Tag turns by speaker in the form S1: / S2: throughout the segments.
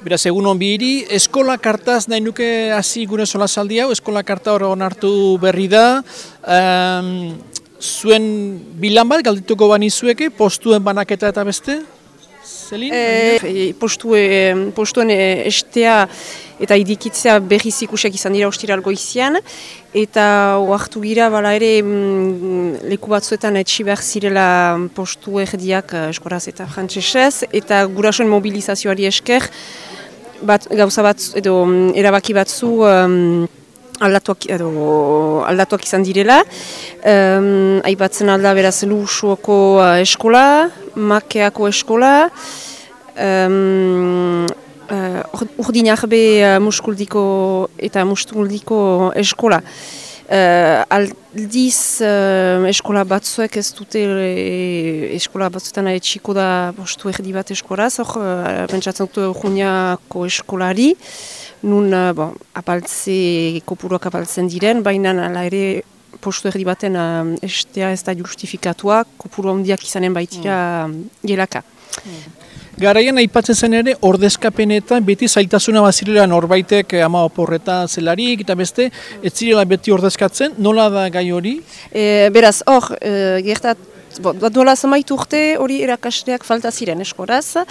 S1: Beraz, egun hon bihiri, eskola kartaz nahi nuke hasi gure sola saldi hau, eskola karta hor onartu berri da. Um, zuen bilan bat, galdituko bani zueke, postuen banaketa eta beste?
S2: Zelin? E, postue, postuen estea eta idikitzea berriz ikusiak izan dira ostiral goizian. Eta oartu gira, bala ere, mm, leku batzuetan etxi behar zirela postu erdiak eskoraz eta frantzesez. Eta gurasoen mobilizazioari esker, bat, gauza bat, edo mm, erabaki batzu um, aldatuak, edo, aldatuak izan direla. Um, aipatzen alda beraz lusuoko uh, eskola, makeako eskola, um, uh, urdinarbe uh, muskuldiko eta muskuldiko eskola. Uh, aldiz uh, eskola batzuek ez dute e, eskola batzuetan etxiko da postu erdi bat eskoraz, hor uh, pentsatzen dute juniako eskolari, nun uh, bon, apaltze, kopuruak apaltzen diren, baina ala ere postu erdi baten uh, estea ez da justifikatua, kopuru handiak izanen baitira mm. gelaka. Mm.
S1: Garaian aipatzen zen ere, ordezkapenetan beti zailtasuna bazirela norbaitek eh, ama oporreta zelarik eta beste, ez zirela beti ordezkatzen, nola da gai hori?
S2: E, beraz, hor, e, gertat, Bo, duela zamaitu urte hori erakasleak falta ziren eskoraz.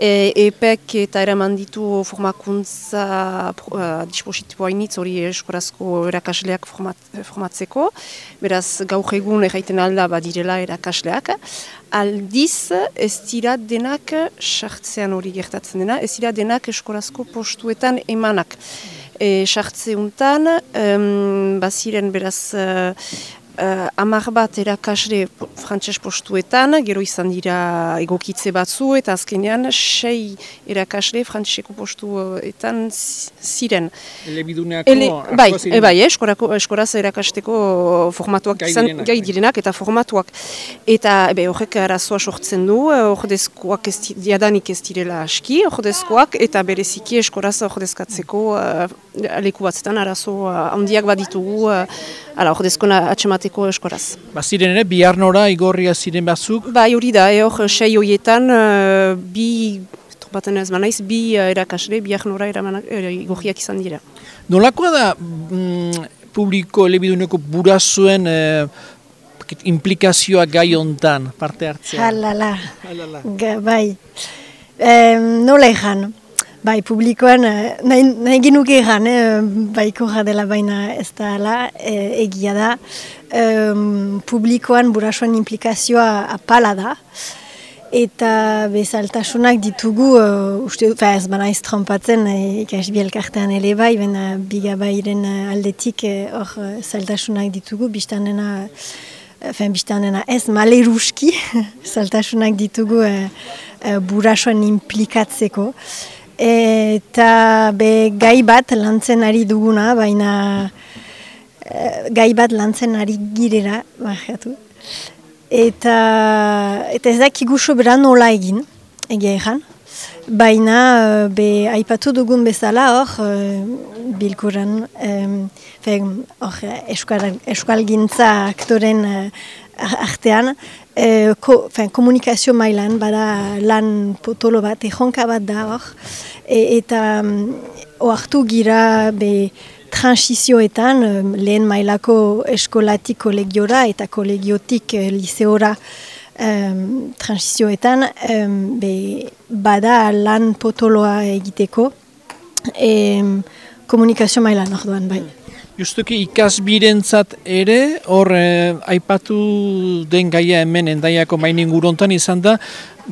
S2: E, EPEK eta eraman ditu formakuntza uh, dispositiboa initz hori eskorazko erakasleak format, formatzeko. Beraz, gaur egun erraiten alda badirela erakasleak. Aldiz, ez dira denak, sartzean hori gertatzen dena, ez dira denak eskorazko postuetan emanak. E, sartze untan, um, baziren beraz, uh, uh, amar bat erakasle frantses postuetan, gero izan dira egokitze batzu, eta azkenean sei erakasle frantseseko postuetan ziren.
S1: Elebiduneako Ele,
S2: bai, e, bai, eskorako, eskoraz erakasteko formatuak gai izan gai direnak eta formatuak. Eta ebe, horrek arazoa sortzen du, ordezkoak ez diadanik ez direla aski, ordezkoak eta bereziki eskoraz ordezkatzeko uh, leku batzetan arazo handiak baditugu uh, ala ordezkona atxemateko eskoraz.
S1: Ba ziren ere, bihar nora igorria ziren batzuk?
S2: Ba, hori da, e, hor, sei horietan, uh, bi, baten ez manaiz, bi uh, erakasle, bihar nora uh, igorriak izan dira.
S1: Nolakoa da, mm, publiko elebiduneko burazuen uh, implikazioa gai hontan parte hartzea?
S3: Halala, Halala. bai. Um, nola ezan? Bai, publikoan, eh, nahi, nahi ginuke egan, eh, baiko dela baina ez da ala, eh, egia da. Um, publikoan burasoan implikazioa apala da. Eta bezaltasunak ditugu, uh, uste dut, ez bana ez trompatzen, ikas bielkartean ele bai, bena bigabairen aldetik hor uh, zaltasunak ditugu, biztanena, uh, biztanena ez maleruski, zaltasunak ditugu uh, uh, burasoan implikatzeko. Eta be, gai bat lantzen ari duguna, baina e, gai bat lantzen ari girera, bajatu. Eta, eta ez dakigu sobera nola egin, egia egan. Baina, e, be, aipatu dugun bezala hor, e, bilkuran, hor, eskal gintza aktoren artean, e, ko, komunikazio mailan, bada lan potolo bat, ejonka bat da hor, e, eta um, oartu gira be transizioetan, lehen mailako eskolatik kolegiora eta kolegiotik e, liseora um, transizioetan, be, bada lan potoloa egiteko, e, komunikazio mailan orduan bai.
S1: Justuki ikasbirentzat ere, hor eh, aipatu den gaia hemen endaiako mainin gurontan izan da,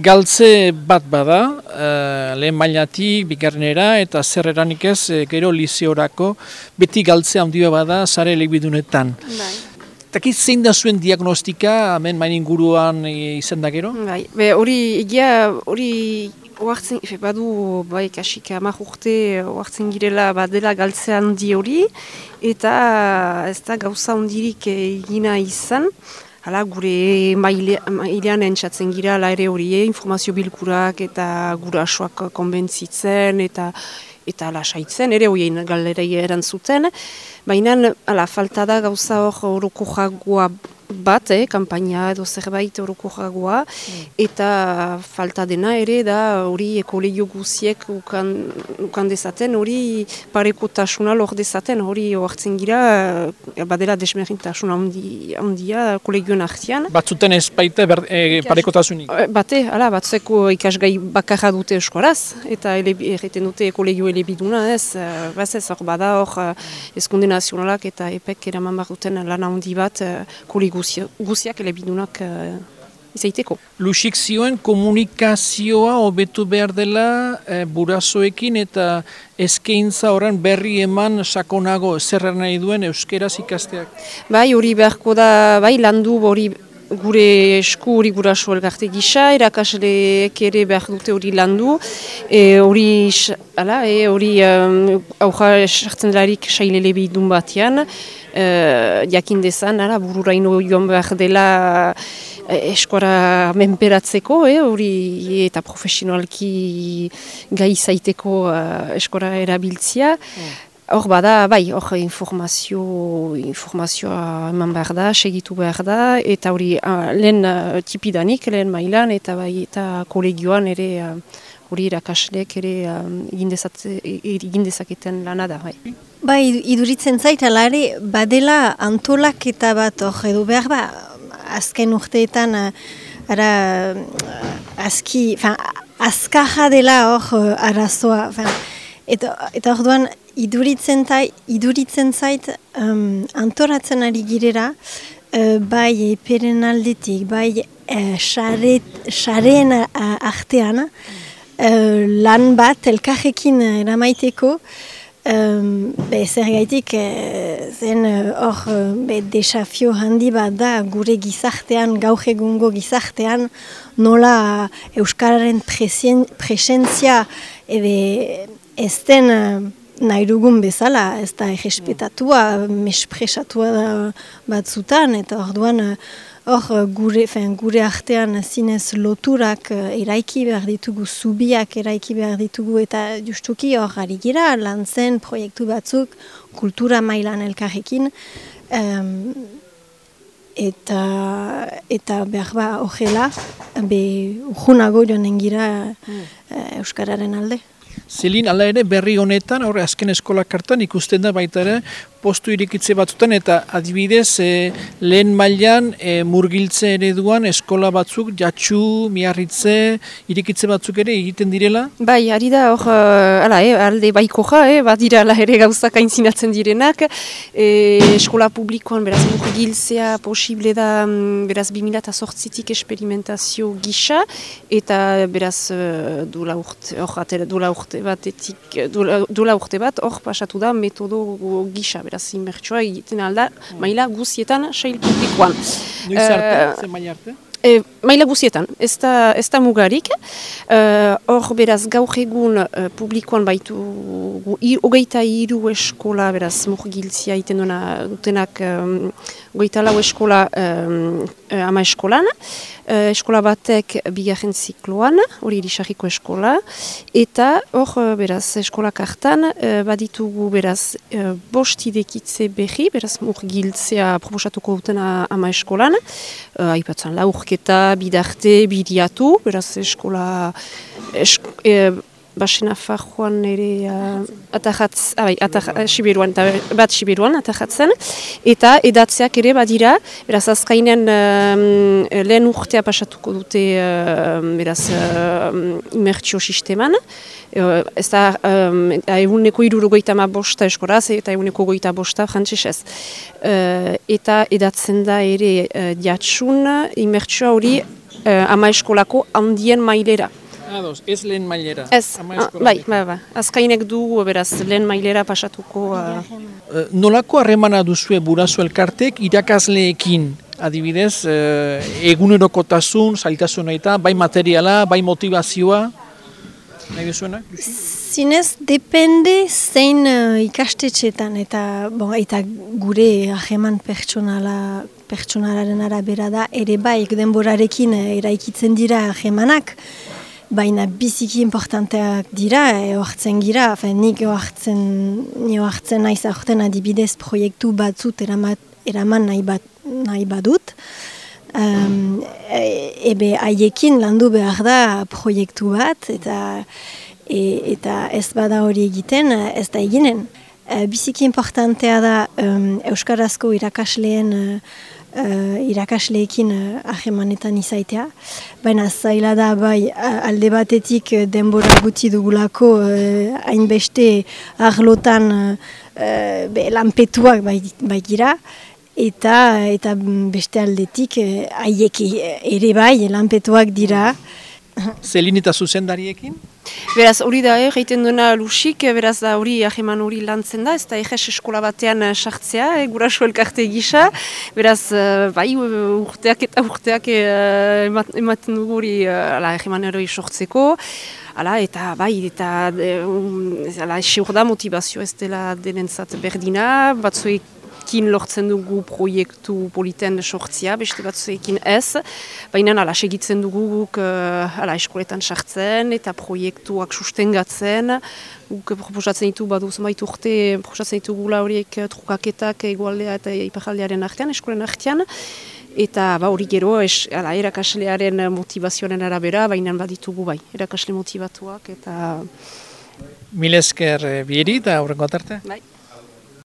S1: galtze bat bada, eh, lehen mailatik, bigarrenera, eta zer eranik ez, eh, gero liseorako, beti galtze handia bada, zare. Bai. Taki zein da zuen diagnostika, hemen mainin guruan izan da gero?
S2: Bai, hori, egia, hori Oartzen, efe, badu, bai, kasik, amak urte, oartzen girela, badela galtzean di hori, eta ez da gauza ondirik egina izan, hala, gure mailean entzatzen gira, la ere hori, eh, informazio bilkurak eta gurasoak konbentzitzen, eta eta lasaitzen, ere horien galerei erantzuten, baina, hala, falta da gauza hor, horoko jagoa bat, eh, kampaina edo zerbait horoko jagoa, mm. eta falta dena ere da hori ekolegio guziek ukan, ukan dezaten, hori pareko tasuna lor dezaten, hori oartzen gira, eh, badela desmerin tasuna handia kolegioen artian.
S1: Batzuten ez baita e, pareko tasunik?
S2: Eh, bate, ala, batzeko ikasgai bakarra dute eskoraz, eta erreten dute kolegio elebiduna ez, baz ez hor bada hor eskunde nazionalak eta epek eraman behar duten lan handi bat kolegio guziak elebidunak uh, izaiteko.
S1: Lusik zioen komunikazioa hobetu behar dela e, burazoekin eta ezkeintza horren berri eman sakonago zerra nahi duen euskeraz ikasteak.
S2: Bai, hori beharko da, bai, landu hori gure esku hori guraso elgarte gisa, erakasleek ere behar dute hori landu, e, hori e, hori um, auja esartzen delarik sailele bidun batean, jakin dezan, ara, bururaino joan behar dela eh, eskora menperatzeko, eh, hori eta profesionalki gai zaiteko uh, eskora erabiltzia. Mm. Hor bada, bai, hor informazio, informazioa eman behar da, segitu behar da, eta hori uh, lehen uh, tipidanik, lehen mailan, eta bai, eta kolegioan ere hori uh, ere egin dezaketen lana da. Bai.
S3: Ba, iduritzen zait, alare, badela antolak eta bat, hor, edo behar ba, azken urteetan, ara, azki, fin, azkaja dela hor arazoa, fin, eta, eta hor duan, iduritzen, tai, iduritzen zait, um, antoratzen ari girera, uh, bai eperen aldetik, bai uh, artean, uh, lan bat, elkarrekin eramaiteko, Um, be, zer gaitik, e, zen eh, hor uh, desafio handi bat da gure gizartean, gaur egungo gizartean, nola Euskararen presentzia ebe ez den uh, nahi dugun bezala, ez da egespetatua, mespresatua da batzutan, eta orduan hor eh, gure, fen, gure artean zinez loturak uh, eraiki behar ditugu, zubiak eraiki behar ditugu eta justuki hor gari gira, lan zen proiektu batzuk, kultura mailan elkarrekin, um, eta, eta behar ba horrela, be urgunago joan gira mm. uh, Euskararen alde.
S1: Zelin, ala ere, berri honetan, horre azken eskolak kartan ikusten da baita ere, postu irikitze batzutan eta adibidez e, lehen mailan e, murgiltze ereduan eskola batzuk jatsu, miarritze, irikitze batzuk ere egiten direla?
S2: Bai, ari da hor, uh, ala, eh, alde baiko ja, eh, bat dira ala ere gauzak aintzinatzen direnak, e, eskola publikoan beraz murgiltzea posible da mm, beraz 2008-tik esperimentazio gisa, eta beraz dula urte, hor, dula urte batetik, dula urte bat, hor pasatu da metodo gisa, beraz beraz inbertsua egiten alda, maila guzietan sail publikoan.
S1: Noiz arte, uh, zen maila arte?
S2: E, maila guzietan, ez da, ez da mugarik. Hor beraz gaur egun uh, publikoan baitu hogeita hiru eskola beraz murgiltzia iten dutenak um, lau eskola um, ama eskolan. Uh, eskola batek bigarren zikloan, hori irisarriko eskola, eta hor, beraz, eskola kartan, uh, baditugu, beraz, uh, bost behi, beraz, murgiltzea proposatuko dutena ama eskolan, uh, aipatzen laurketa, bidarte, bidiatu, beraz, eskola, esk, basena farroan ere uh, atajatz, abai, ataj, siberuan, bat siberuan atajatzen, eta edatzeak ere badira, beraz azkainen um, lehen urtea pasatuko dute uh, beraz uh, sisteman, uh, ez da um, eguneko iruro goita ma bosta eskoraz, eta eguneko goita bosta frantzesez. Uh, eta edatzen da ere uh, diatsun imertsioa hori uh, ama eskolako handien mailera.
S1: Ados, ez lehen mailera.
S2: Ez, ah, bai, bai, bai. Azkainek du, beraz, lehen mailera pasatuko.
S1: Uh... Nolako harremana duzue burazo elkartek irakasleekin? Adibidez, uh, egunerokotasun, zailtasun eta bai materiala, bai motivazioa? Nahi duzuena?
S3: Zinez, depende zein uh, ikastetxetan eta, bon, eta gure ahreman pertsonala pertsonalaren arabera da, ere bai denborarekin eraikitzen dira ahemanak, baina biziki importanteak dira, eoartzen gira, fen, nik eoartzen, eoartzen naiz aurten adibidez proiektu batzut eraman nahi bat nahi badut. Um, ebe haiekin landu behar da proiektu bat eta e, eta ez bada hori egiten ez da eginen. E, biziki importantea da um, Euskarazko irakasleen uh, irakasleekin uh, ahemanetan izaitea. Baina zaila da bai alde batetik denbora guti dugulako uh, hainbeste arlotan uh, lanpetuak bai, bai gira. Eta, eta beste aldetik haiek ere bai lanpetuak dira.
S1: Zelin eta zuzendariekin?
S2: Beraz, hori da, eh, egiten duena lusik, beraz da hori aheman hori lantzen da, ez da eges eskola batean eh, sartzea, e, guraso elkarte gisa, beraz, bai, urteak eta urteak ematen dugu hori aheman hori sortzeko, Hala, eta bai, eta um, ala, da motivazio ez dela denentzat berdina, batzuek kin lortzen dugu proiektu politen sortzia, beste batzuekin ez. Baina ala, segitzen dugu guk uh, ala, eskoletan sartzen eta proiektuak sustengatzen. Guk proposatzen ditu, badu zumait urte, proposatzen ditu gula horiek eh, trukaketak egualdea eta iparaldearen artean, eskolen artean. Eta ba, hori gero, es, ala, erakaslearen motivazioaren arabera, baina baditugu bai, erakasle motivatuak eta...
S1: Milesker eh, bieri eta aurrengo atarte?
S2: Bai.